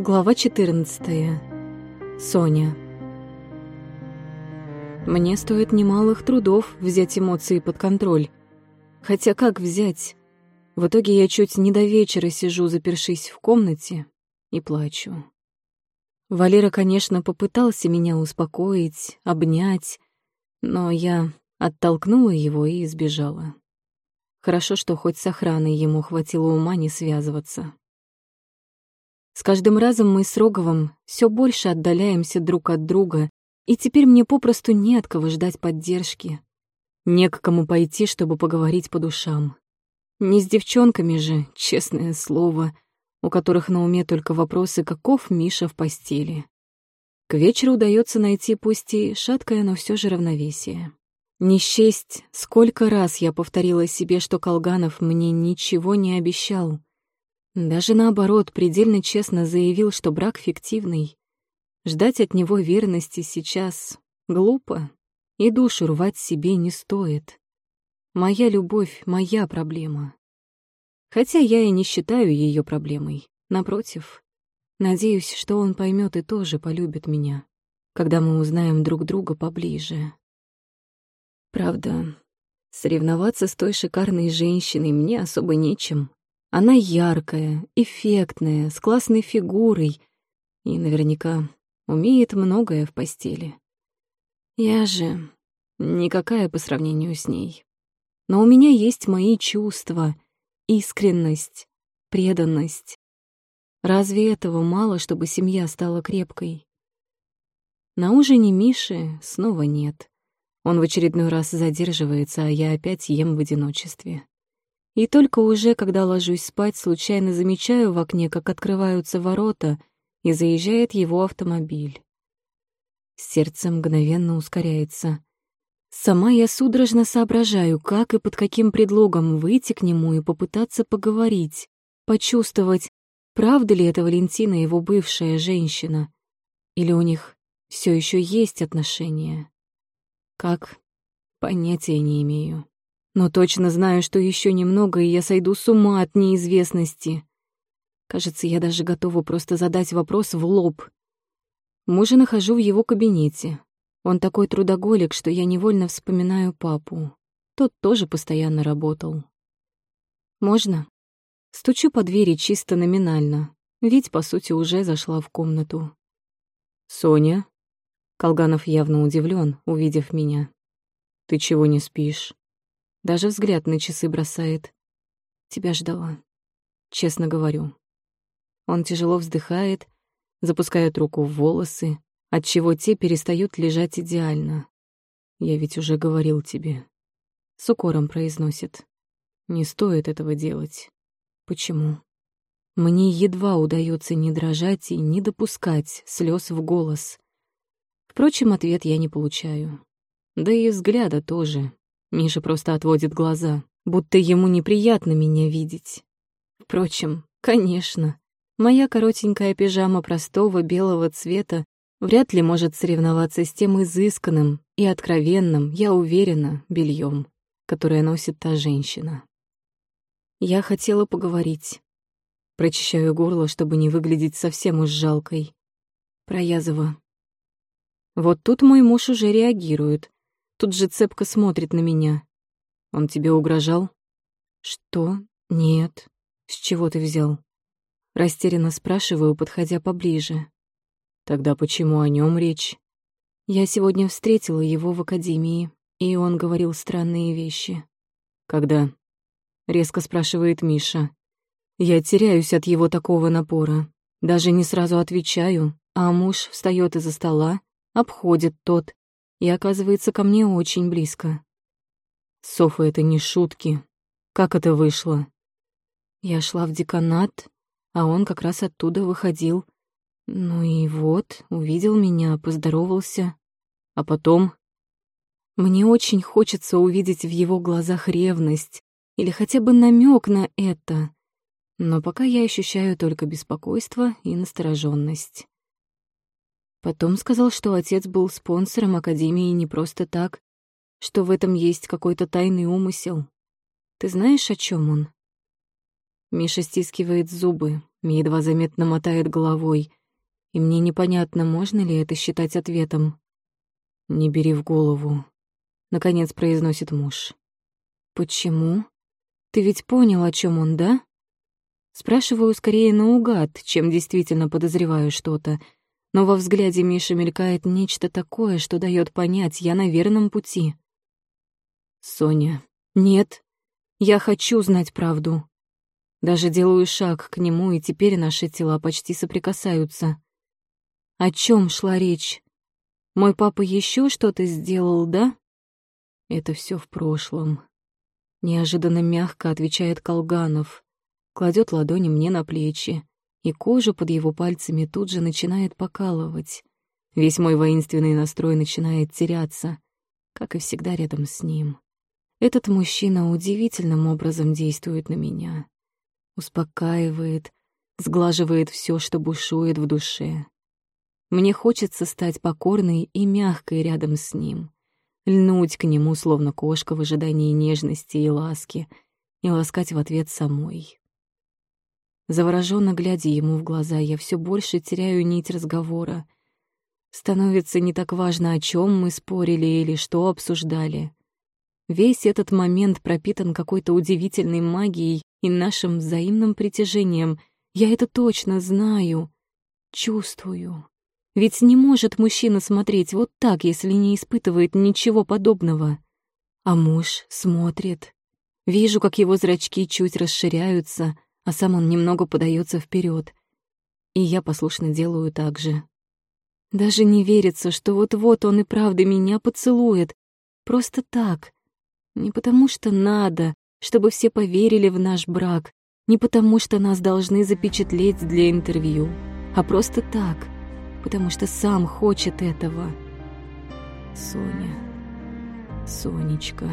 Глава 14. Соня. Мне стоит немалых трудов взять эмоции под контроль. Хотя как взять? В итоге я чуть не до вечера сижу, запершись в комнате, и плачу. Валера, конечно, попытался меня успокоить, обнять, но я оттолкнула его и сбежала. Хорошо, что хоть с охраной ему хватило ума не связываться. С каждым разом мы с Роговым все больше отдаляемся друг от друга, и теперь мне попросту не от кого ждать поддержки. Не к кому пойти, чтобы поговорить по душам. Не с девчонками же, честное слово, у которых на уме только вопросы, каков Миша в постели. К вечеру удается найти пусть и шаткое, но все же равновесие. Не счесть, сколько раз я повторила себе, что Колганов мне ничего не обещал. Даже наоборот, предельно честно заявил, что брак фиктивный. Ждать от него верности сейчас глупо, и душу рвать себе не стоит. Моя любовь — моя проблема. Хотя я и не считаю ее проблемой. Напротив, надеюсь, что он поймет и тоже полюбит меня, когда мы узнаем друг друга поближе. Правда, соревноваться с той шикарной женщиной мне особо нечем. Она яркая, эффектная, с классной фигурой и наверняка умеет многое в постели. Я же никакая по сравнению с ней. Но у меня есть мои чувства, искренность, преданность. Разве этого мало, чтобы семья стала крепкой? На ужине Миши снова нет. Он в очередной раз задерживается, а я опять ем в одиночестве. И только уже, когда ложусь спать, случайно замечаю в окне, как открываются ворота, и заезжает его автомобиль. Сердце мгновенно ускоряется. Сама я судорожно соображаю, как и под каким предлогом выйти к нему и попытаться поговорить, почувствовать, правда ли это Валентина его бывшая женщина, или у них все еще есть отношения. Как? Понятия не имею но точно знаю, что еще немного, и я сойду с ума от неизвестности. Кажется, я даже готова просто задать вопрос в лоб. Мужа нахожу в его кабинете. Он такой трудоголик, что я невольно вспоминаю папу. Тот тоже постоянно работал. «Можно?» Стучу по двери чисто номинально, ведь, по сути, уже зашла в комнату. «Соня?» Колганов явно удивлен, увидев меня. «Ты чего не спишь?» Даже взгляд на часы бросает. Тебя ждала. Честно говорю. Он тяжело вздыхает, запускает руку в волосы, отчего те перестают лежать идеально. Я ведь уже говорил тебе. С укором произносит. Не стоит этого делать. Почему? Мне едва удается не дрожать и не допускать слез в голос. Впрочем, ответ я не получаю. Да и взгляда тоже. Миша просто отводит глаза, будто ему неприятно меня видеть. Впрочем, конечно, моя коротенькая пижама простого белого цвета вряд ли может соревноваться с тем изысканным и откровенным, я уверена, бельем, которое носит та женщина. Я хотела поговорить. Прочищаю горло, чтобы не выглядеть совсем уж жалкой. Про. Вот тут мой муж уже реагирует, Тут же цепко смотрит на меня. Он тебе угрожал? Что? Нет. С чего ты взял? Растерянно спрашиваю, подходя поближе. Тогда почему о нем речь? Я сегодня встретила его в академии, и он говорил странные вещи. Когда? Резко спрашивает Миша. Я теряюсь от его такого напора. Даже не сразу отвечаю, а муж встает из-за стола, обходит тот и оказывается ко мне очень близко. Софа, это не шутки. Как это вышло? Я шла в деканат, а он как раз оттуда выходил. Ну и вот, увидел меня, поздоровался. А потом... Мне очень хочется увидеть в его глазах ревность или хотя бы намек на это. Но пока я ощущаю только беспокойство и настороженность. Потом сказал, что отец был спонсором Академии не просто так, что в этом есть какой-то тайный умысел. Ты знаешь, о чем он? Миша стискивает зубы, едва заметно мотает головой, и мне непонятно, можно ли это считать ответом. «Не бери в голову», — наконец произносит муж. «Почему? Ты ведь понял, о чем он, да?» Спрашиваю скорее наугад, чем действительно подозреваю что-то, но во взгляде Миши мелькает нечто такое, что дает понять, я на верном пути. «Соня, нет, я хочу знать правду. Даже делаю шаг к нему, и теперь наши тела почти соприкасаются. О чем шла речь? Мой папа еще что-то сделал, да? Это все в прошлом. Неожиданно мягко отвечает Колганов, кладет ладони мне на плечи, и кожа под его пальцами тут же начинает покалывать. Весь мой воинственный настрой начинает теряться, как и всегда рядом с ним. Этот мужчина удивительным образом действует на меня. Успокаивает, сглаживает все, что бушует в душе. Мне хочется стать покорной и мягкой рядом с ним, льнуть к нему, словно кошка в ожидании нежности и ласки, и ласкать в ответ самой. Завороженно глядя ему в глаза, я все больше теряю нить разговора. Становится не так важно, о чем мы спорили или что обсуждали. Весь этот момент пропитан какой-то удивительной магией и нашим взаимным притяжением. Я это точно знаю, чувствую. Ведь не может мужчина смотреть вот так, если не испытывает ничего подобного. А муж смотрит. Вижу, как его зрачки чуть расширяются, а сам он немного подается вперед. И я послушно делаю так же. Даже не верится, что вот-вот он и правда меня поцелует. Просто так, не потому что надо, чтобы все поверили в наш брак, не потому что нас должны запечатлеть для интервью, а просто так, потому что сам хочет этого. Соня, Сонечка...